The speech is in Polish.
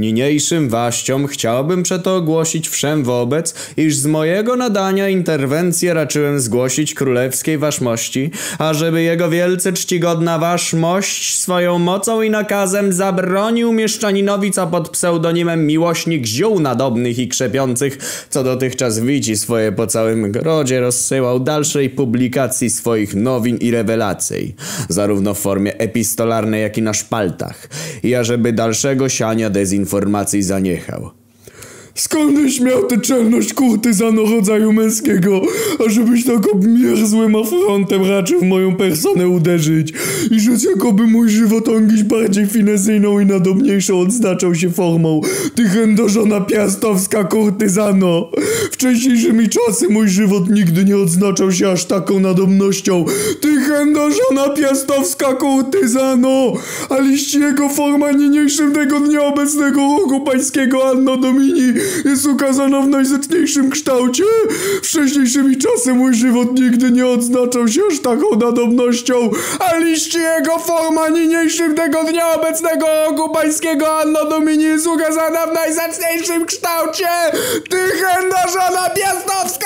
Niniejszym waściom chciałbym przeto ogłosić wszem wobec, iż z mojego nadania interwencję raczyłem zgłosić królewskiej waszmości, ażeby jego wielce czcigodna waszmość swoją mocą i nakazem zabronił mieszczaninowi, co pod pseudonimem miłośnik ziół nadobnych i krzepiących, co dotychczas widzi swoje po całym grodzie, rozsyłał dalszej publikacji swoich nowin i rewelacji, zarówno w formie epistolarnej, jak i na szpaltach, i ażeby dalszego siania dezinformacji zaniechał. Skądś miał tę czelność kurtyzano rodzaju męskiego, ażebyś tak obmierzłym afrontem raczył w moją personę uderzyć i rzec jakoby mój żywot ongiś bardziej finezyjną i nadobniejszą odznaczał się formą. Ty chędożona piastowska kurtyzano! Wcześniejszymi czasy mój żywot nigdy nie odznaczał się aż taką nadobnością. Ty chędożona piastowska kurtyzano! A liściego forma niniejszym tego dnia obecnego roku pańskiego Anno Domini jest ukazana w najzetniejszym kształcie. Wcześniejszymi czasy mój żywot nigdy nie odznaczał się aż taką nadobnością, a liście jego forma niniejszym tego dnia obecnego roku pańskiego Anno Domini jest ukazana w najzacniejszym kształcie. Ty chęda żona piastowska